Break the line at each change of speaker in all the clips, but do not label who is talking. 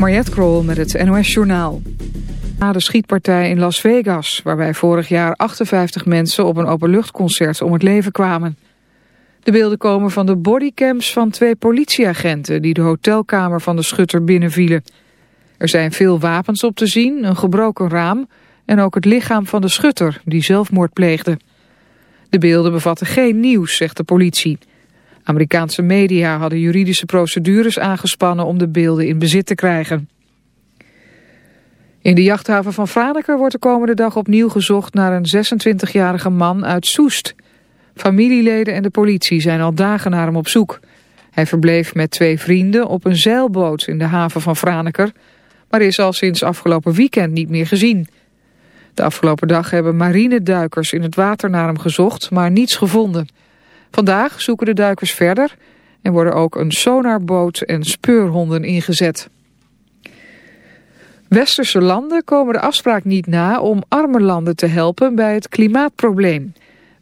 Mariette Krol met het NOS Journaal. Na de schietpartij in Las Vegas, waarbij vorig jaar 58 mensen op een openluchtconcert om het leven kwamen. De beelden komen van de bodycams van twee politieagenten die de hotelkamer van de schutter binnenvielen. Er zijn veel wapens op te zien, een gebroken raam en ook het lichaam van de schutter die zelfmoord pleegde. De beelden bevatten geen nieuws, zegt de politie. Amerikaanse media hadden juridische procedures aangespannen om de beelden in bezit te krijgen. In de jachthaven van Franeker wordt de komende dag opnieuw gezocht naar een 26-jarige man uit Soest. Familieleden en de politie zijn al dagen naar hem op zoek. Hij verbleef met twee vrienden op een zeilboot in de haven van Franeker, maar is al sinds afgelopen weekend niet meer gezien. De afgelopen dag hebben marineduikers in het water naar hem gezocht, maar niets gevonden. Vandaag zoeken de duikers verder en worden ook een sonarboot en speurhonden ingezet. Westerse landen komen de afspraak niet na om arme landen te helpen bij het klimaatprobleem.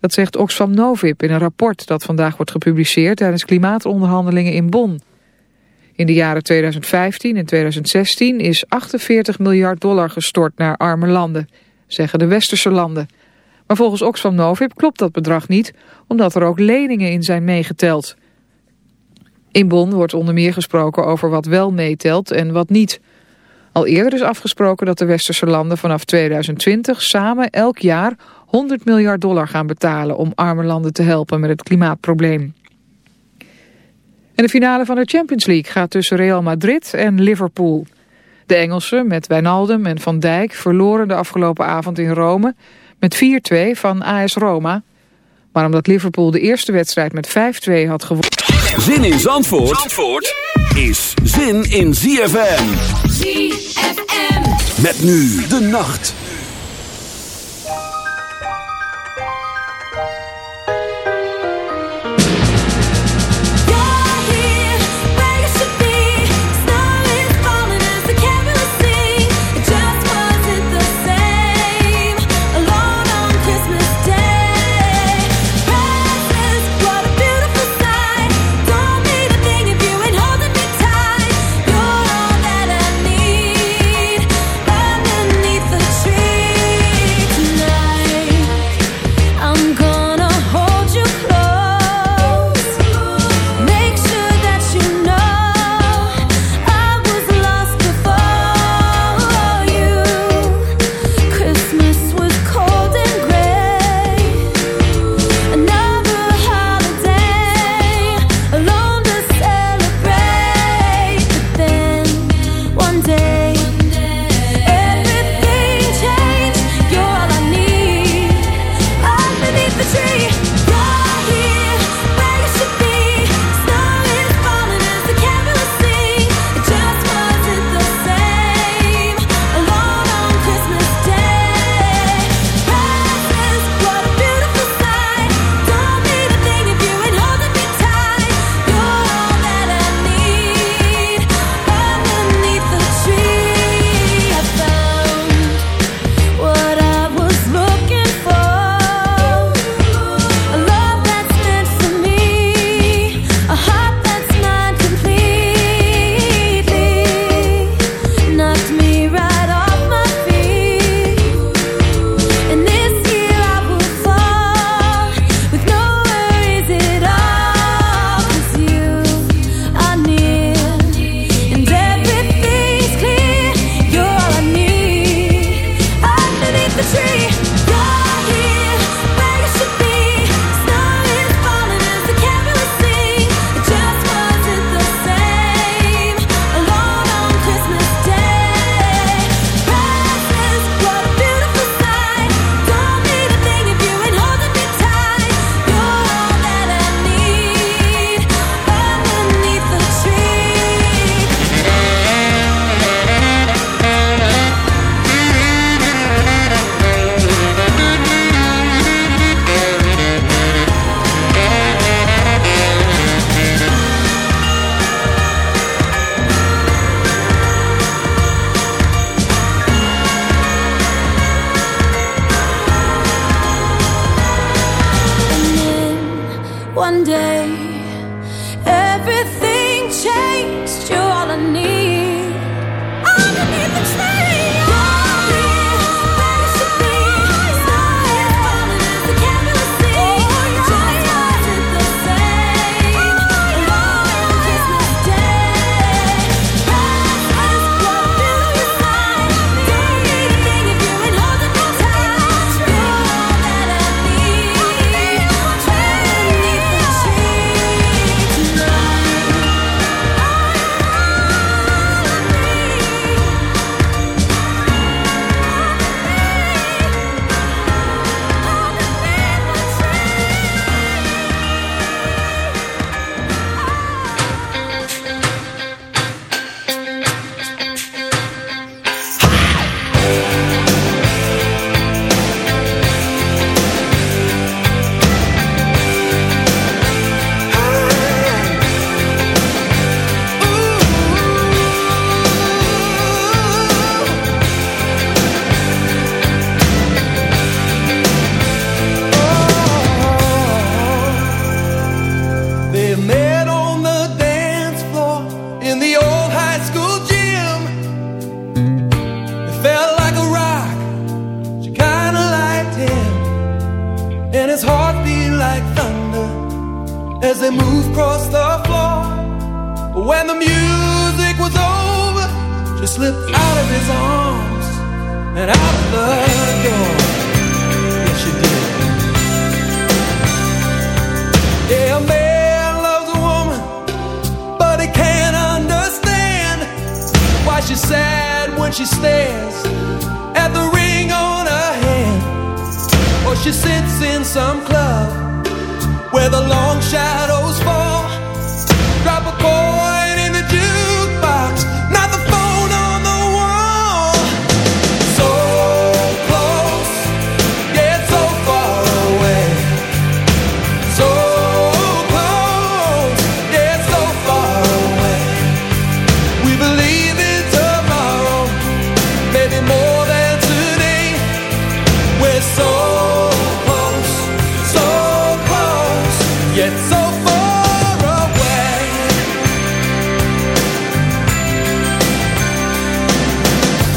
Dat zegt Oxfam Novib in een rapport dat vandaag wordt gepubliceerd tijdens klimaatonderhandelingen in Bonn. In de jaren 2015 en 2016 is 48 miljard dollar gestort naar arme landen, zeggen de westerse landen. Maar volgens Oxfam Novib klopt dat bedrag niet, omdat er ook leningen in zijn meegeteld. In Bonn wordt onder meer gesproken over wat wel meetelt en wat niet. Al eerder is afgesproken dat de westerse landen vanaf 2020 samen elk jaar 100 miljard dollar gaan betalen om arme landen te helpen met het klimaatprobleem. En de finale van de Champions League gaat tussen Real Madrid en Liverpool. De Engelsen met Wijnaldum en Van Dijk verloren de afgelopen avond in Rome met 4-2 van AS Roma. Maar omdat Liverpool de eerste wedstrijd met 5-2 had gewonnen...
Zin in Zandvoort, Zandvoort is zin in ZFM. ZFM. Met nu de nacht.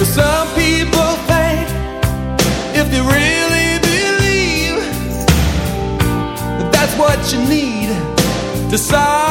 Some people think if really believe that's what you need to solve.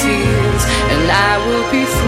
tears, and I will be. free.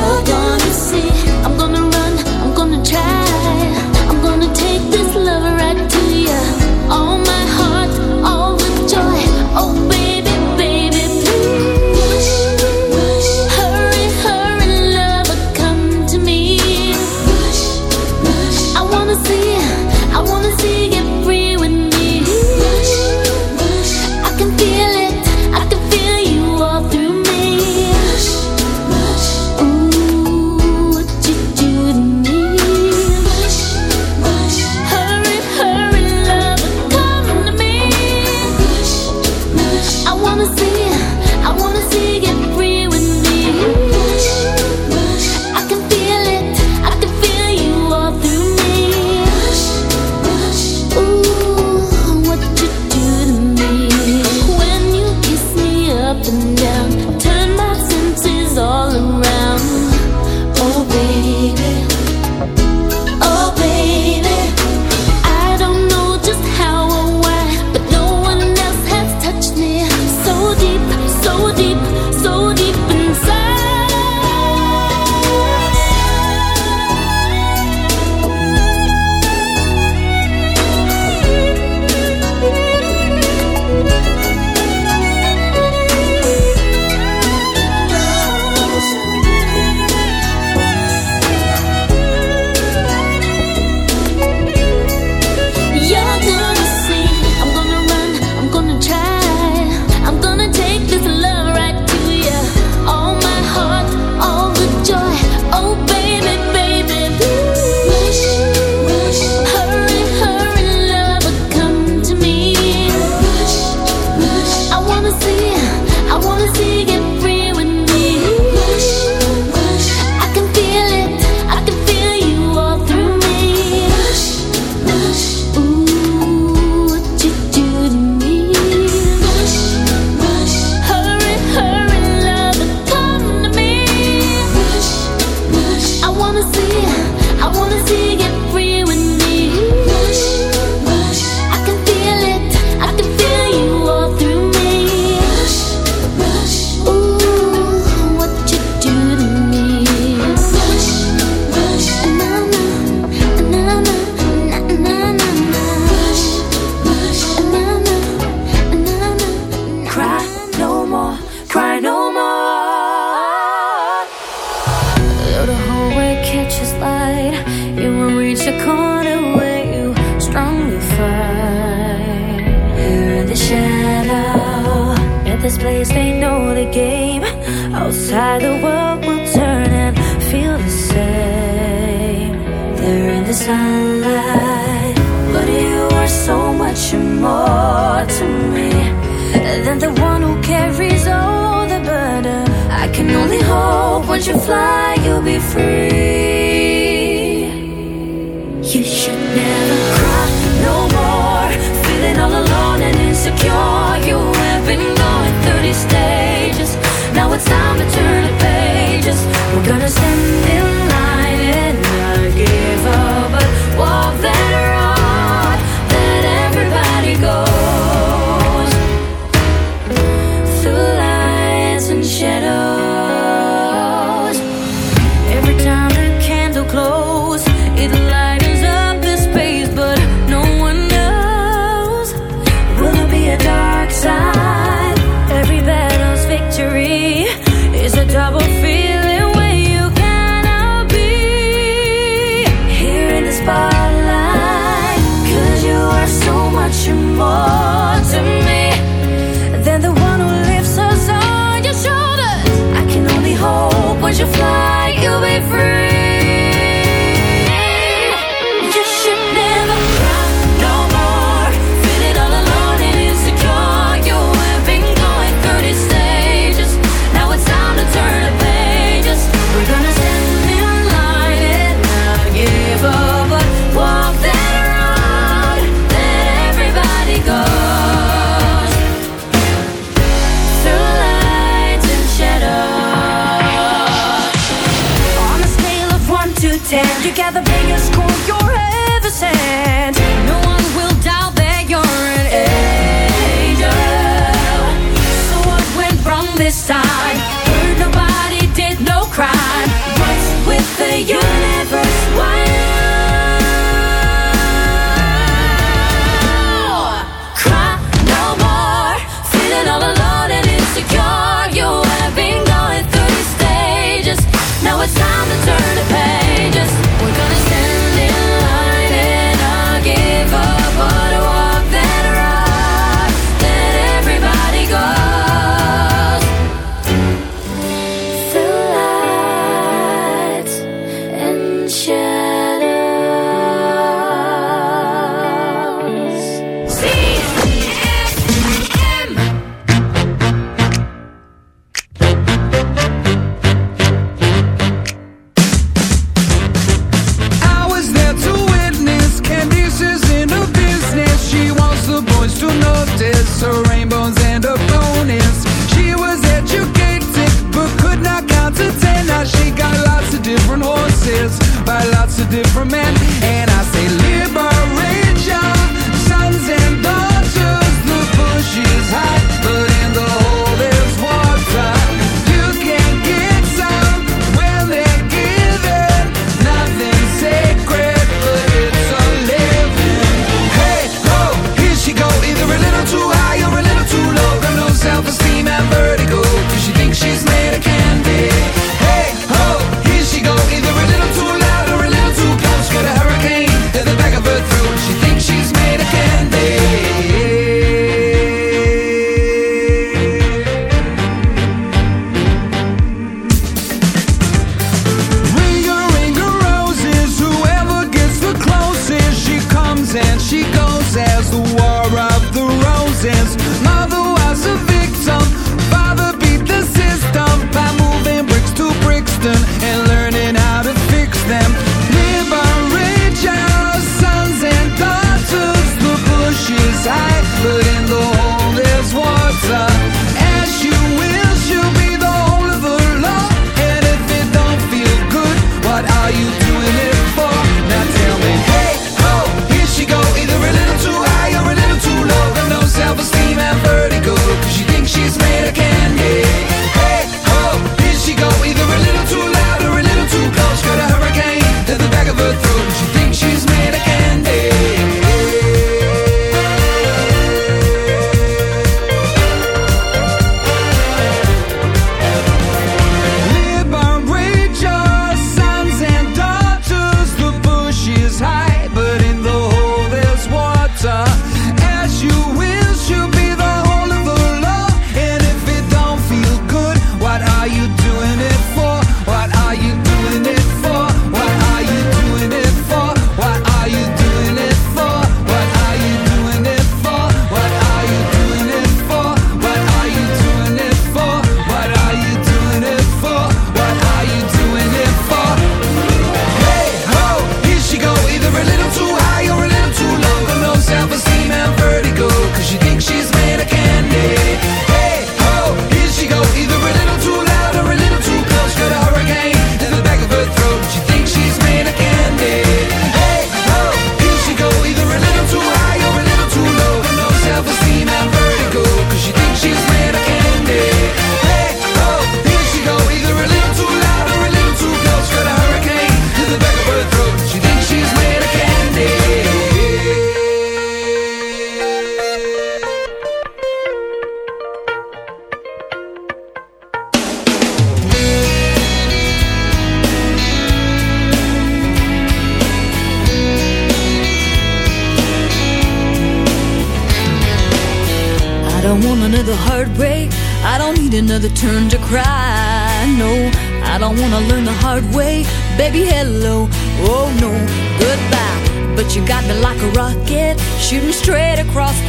you're gonna see.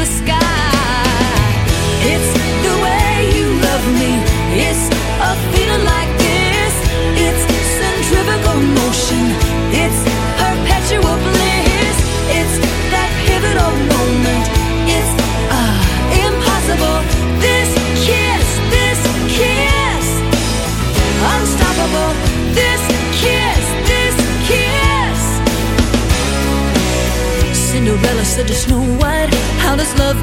the
sky. It's the way you love me. It's a feeling like this. It's centrifugal motion. It's perpetual bliss. It's that pivotal moment. It's uh, impossible. This kiss, this kiss, unstoppable. This kiss, this kiss. Cinderella said to Snow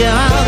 Yeah.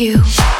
You.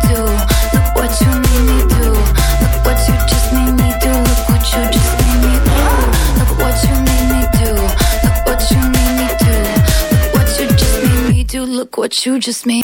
What you just made.